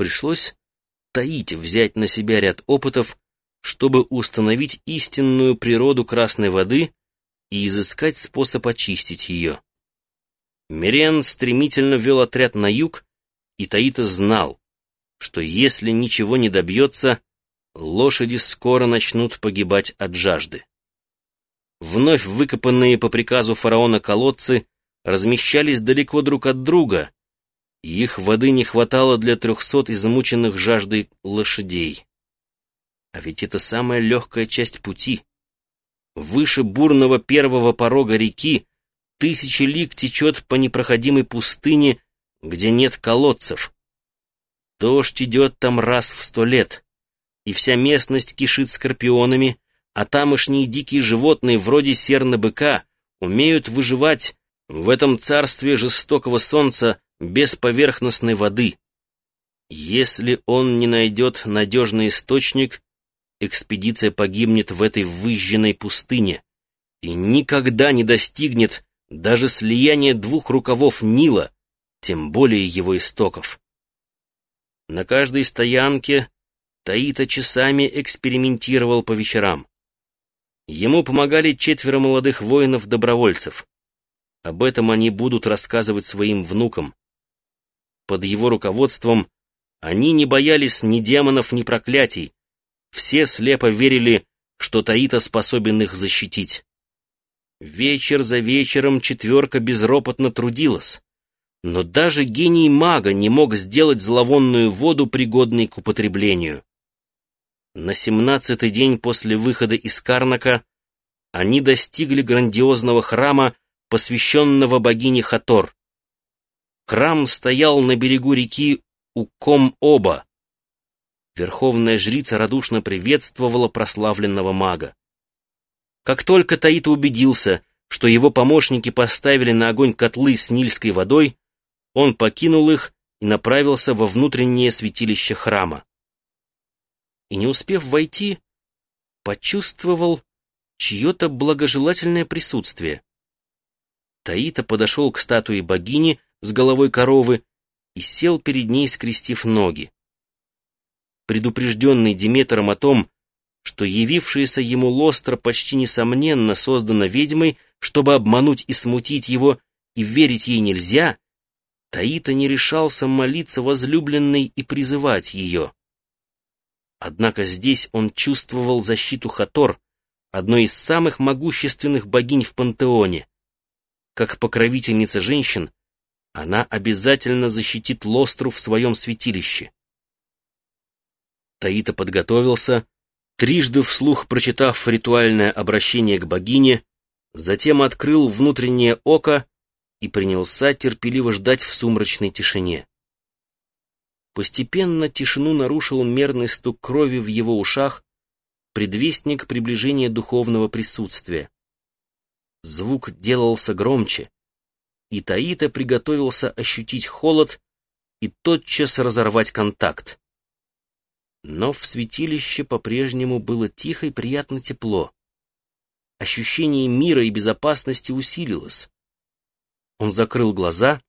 пришлось Таите взять на себя ряд опытов, чтобы установить истинную природу красной воды и изыскать способ очистить ее. Мирен стремительно вел отряд на юг, и Таита знал, что если ничего не добьется, лошади скоро начнут погибать от жажды. Вновь выкопанные по приказу фараона колодцы размещались далеко друг от друга, и их воды не хватало для трехсот измученных жаждой лошадей. А ведь это самая легкая часть пути. Выше бурного первого порога реки тысячи лиг течет по непроходимой пустыне, где нет колодцев. Дождь идет там раз в сто лет, и вся местность кишит скорпионами, а тамошние дикие животные, вроде серны-быка, умеют выживать в этом царстве жестокого солнца без поверхностной воды. Если он не найдет надежный источник, экспедиция погибнет в этой выжженной пустыне и никогда не достигнет даже слияния двух рукавов Нила, тем более его истоков. На каждой стоянке Таита часами экспериментировал по вечерам. Ему помогали четверо молодых воинов-добровольцев. Об этом они будут рассказывать своим внукам. Под его руководством они не боялись ни демонов, ни проклятий. Все слепо верили, что Таита способен их защитить. Вечер за вечером четверка безропотно трудилась. Но даже гений мага не мог сделать зловонную воду, пригодной к употреблению. На семнадцатый день после выхода из Карнака они достигли грандиозного храма, посвященного богине Хатор. Храм стоял на берегу реки у Ком-Оба. Верховная жрица радушно приветствовала прославленного мага. Как только Таита убедился, что его помощники поставили на огонь котлы с нильской водой, он покинул их и направился во внутреннее святилище храма. И не успев войти, почувствовал чье-то благожелательное присутствие. Таита подошел к статуе богини с головой коровы и сел перед ней, скрестив ноги. Предупрежденный Диметром о том, что явившаяся ему лостра почти несомненно создана ведьмой, чтобы обмануть и смутить его, и верить ей нельзя, Таита не решался молиться возлюбленной и призывать ее. Однако здесь он чувствовал защиту Хатор, одной из самых могущественных богинь в пантеоне. Как покровительница женщин, она обязательно защитит Лостру в своем святилище. Таита подготовился, трижды вслух прочитав ритуальное обращение к богине, затем открыл внутреннее око и принялся терпеливо ждать в сумрачной тишине. Постепенно тишину нарушил мерный стук крови в его ушах, предвестник приближения духовного присутствия. Звук делался громче, и Таита приготовился ощутить холод и тотчас разорвать контакт. Но в святилище по-прежнему было тихо и приятно тепло. Ощущение мира и безопасности усилилось. Он закрыл глаза,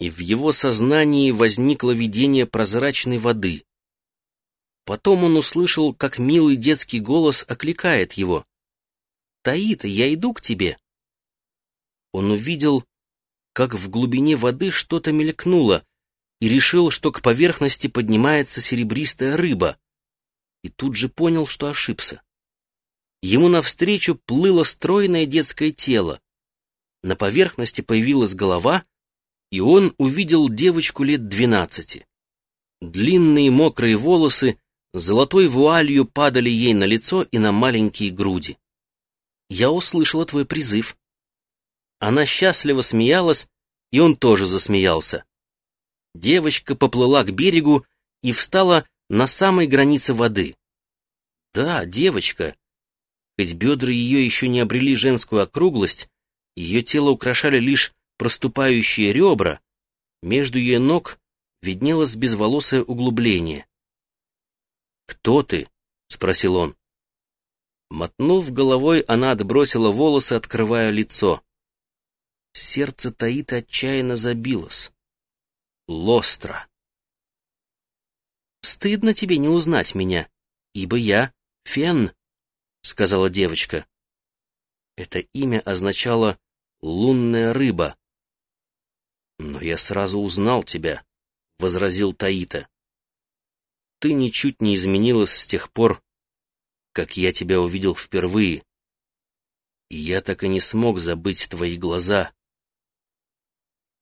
и в его сознании возникло видение прозрачной воды. Потом он услышал, как милый детский голос окликает его. «Таита, я иду к тебе!» Он увидел, как в глубине воды что-то мелькнуло, и решил, что к поверхности поднимается серебристая рыба, и тут же понял, что ошибся. Ему навстречу плыло стройное детское тело. На поверхности появилась голова, и он увидел девочку лет двенадцати. Длинные мокрые волосы золотой вуалью падали ей на лицо и на маленькие груди. «Я услышала твой призыв». Она счастливо смеялась, и он тоже засмеялся. Девочка поплыла к берегу и встала на самой границе воды. Да, девочка. Хоть бедра ее еще не обрели женскую округлость, ее тело украшали лишь проступающие ребра, между ее ног виднелось безволосое углубление. «Кто ты?» — спросил он. Мотнув головой, она отбросила волосы, открывая лицо. Сердце Таита отчаянно забилось. Лостра. стыдно тебе не узнать меня, ибо я Фен», — сказала девочка. Это имя означало «лунная рыба». «Но я сразу узнал тебя», — возразил Таита. «Ты ничуть не изменилась с тех пор, как я тебя увидел впервые. Я так и не смог забыть твои глаза.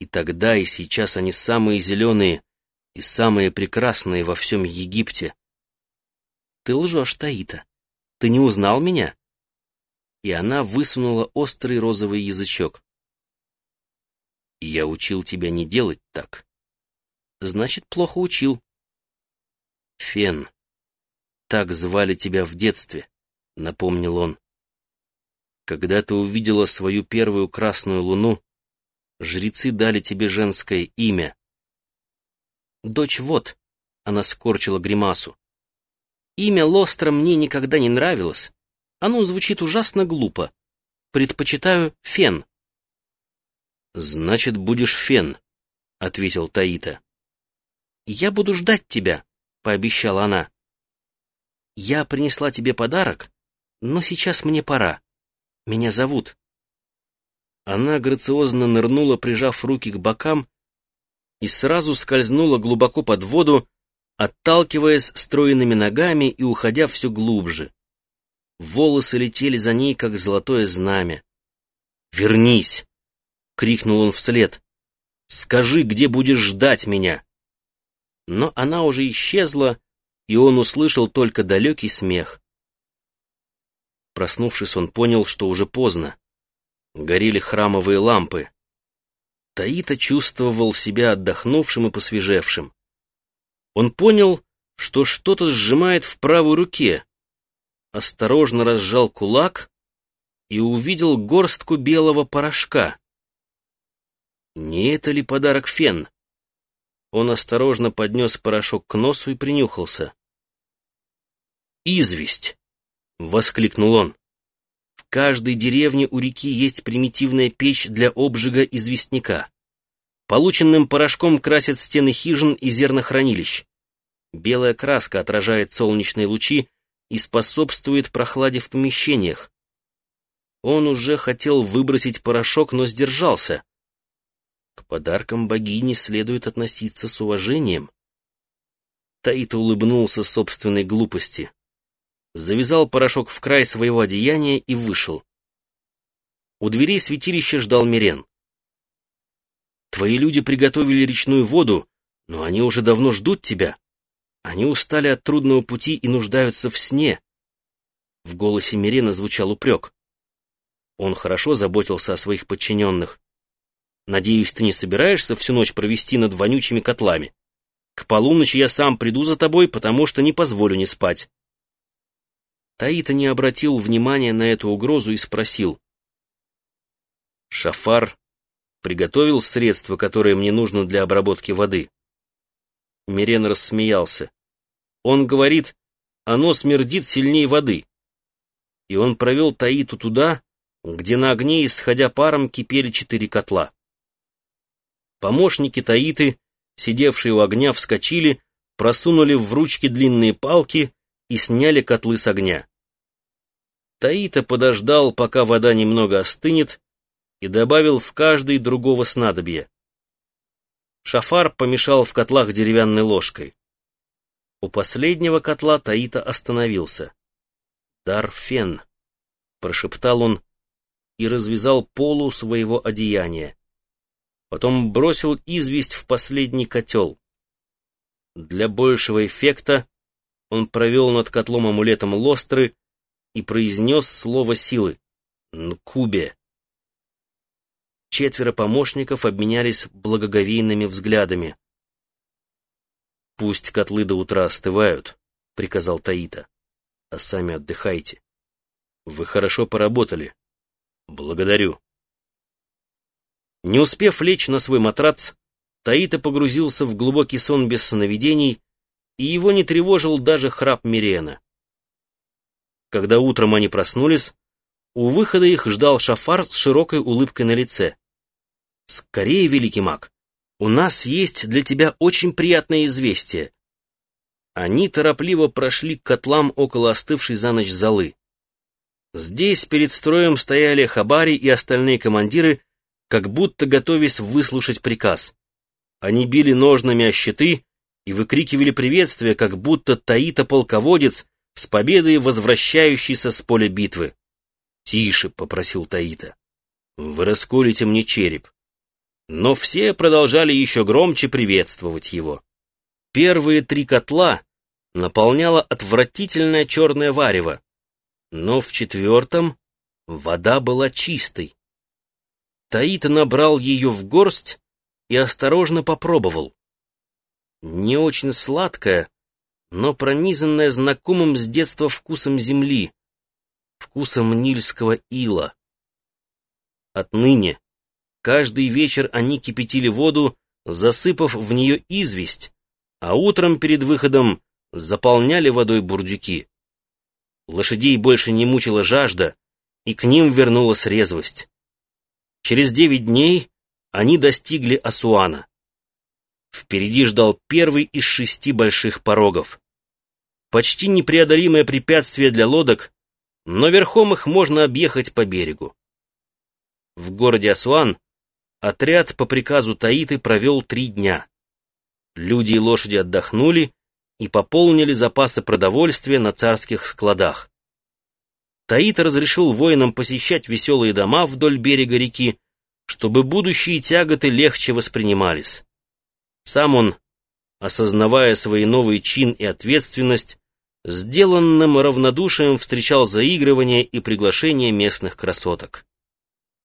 И тогда, и сейчас они самые зеленые и самые прекрасные во всем Египте. Ты лжешь, Таита. Ты не узнал меня?» И она высунула острый розовый язычок. «Я учил тебя не делать так». «Значит, плохо учил». «Фен, так звали тебя в детстве», — напомнил он. «Когда ты увидела свою первую красную луну, жрецы дали тебе женское имя». «Дочь вот», — она скорчила гримасу. «Имя Лостра мне никогда не нравилось. Оно звучит ужасно глупо. Предпочитаю Фен». «Значит, будешь Фен», — ответил Таита. «Я буду ждать тебя», — пообещала она. «Я принесла тебе подарок, но сейчас мне пора. Меня зовут». Она грациозно нырнула, прижав руки к бокам, и сразу скользнула глубоко под воду, отталкиваясь стройными ногами и уходя все глубже. Волосы летели за ней, как золотое знамя. «Вернись!» — крикнул он вслед. «Скажи, где будешь ждать меня!» Но она уже исчезла, и он услышал только далекий смех. Проснувшись, он понял, что уже поздно. Горели храмовые лампы. Таита чувствовал себя отдохнувшим и посвежевшим. Он понял, что что-то сжимает в правой руке, осторожно разжал кулак и увидел горстку белого порошка. Не это ли подарок Фен? Он осторожно поднес порошок к носу и принюхался. «Известь!» — воскликнул он. «В каждой деревне у реки есть примитивная печь для обжига известняка. Полученным порошком красят стены хижин и зернохранилищ. Белая краска отражает солнечные лучи и способствует прохладе в помещениях. Он уже хотел выбросить порошок, но сдержался. К подаркам богини следует относиться с уважением. Таита улыбнулся собственной глупости. Завязал порошок в край своего одеяния и вышел. У дверей святилища ждал Мирен. «Твои люди приготовили речную воду, но они уже давно ждут тебя», они устали от трудного пути и нуждаются в сне. В голосе Мирена звучал упрек. Он хорошо заботился о своих подчиненных. Надеюсь, ты не собираешься всю ночь провести над вонючими котлами. К полуночи я сам приду за тобой, потому что не позволю не спать. Таита не обратил внимания на эту угрозу и спросил. Шафар приготовил средства, которые мне нужно для обработки воды. Мирен рассмеялся. Он говорит, оно смердит сильнее воды. И он провел Таиту туда, где на огне, исходя паром, кипели четыре котла. Помощники Таиты, сидевшие у огня, вскочили, просунули в ручки длинные палки и сняли котлы с огня. Таита подождал, пока вода немного остынет, и добавил в каждый другого снадобья. Шафар помешал в котлах деревянной ложкой. У последнего котла Таита остановился. «Дарфен», — прошептал он и развязал полу своего одеяния. Потом бросил известь в последний котел. Для большего эффекта он провел над котлом амулетом лостры и произнес слово силы — «Нкубе». Четверо помощников обменялись благоговейными взглядами. «Пусть котлы до утра остывают», — приказал Таита. «А сами отдыхайте. Вы хорошо поработали. Благодарю». Не успев лечь на свой матрац, Таита погрузился в глубокий сон без сновидений, и его не тревожил даже храп Мирена. Когда утром они проснулись, у выхода их ждал Шафар с широкой улыбкой на лице. «Скорее, великий маг, у нас есть для тебя очень приятное известие. Они торопливо прошли к котлам около остывшей за ночь золы. Здесь перед строем стояли хабари и остальные командиры, как будто готовясь выслушать приказ. Они били ножными о щиты и выкрикивали приветствия, как будто Таита-полководец с победой возвращающийся с поля битвы. «Тише», — попросил Таита, — «вы расколите мне череп». Но все продолжали еще громче приветствовать его. Первые три котла наполняло отвратительное черное варево, но в четвертом вода была чистой. Таита набрал ее в горсть и осторожно попробовал. Не очень сладкая, но пронизанная знакомым с детства вкусом земли, вкусом нильского ила. Отныне каждый вечер они кипятили воду, засыпав в нее известь, а утром перед выходом заполняли водой бурдюки. Лошадей больше не мучила жажда, и к ним вернулась резвость. Через девять дней они достигли Асуана. Впереди ждал первый из шести больших порогов. Почти непреодолимое препятствие для лодок, но верхом их можно объехать по берегу. В городе Асуан отряд по приказу Таиты провел три дня. Люди и лошади отдохнули и пополнили запасы продовольствия на царских складах. Таит разрешил воинам посещать веселые дома вдоль берега реки, чтобы будущие тяготы легче воспринимались. Сам он, осознавая свой новый чин и ответственность, сделанным равнодушием встречал заигрывание и приглашение местных красоток.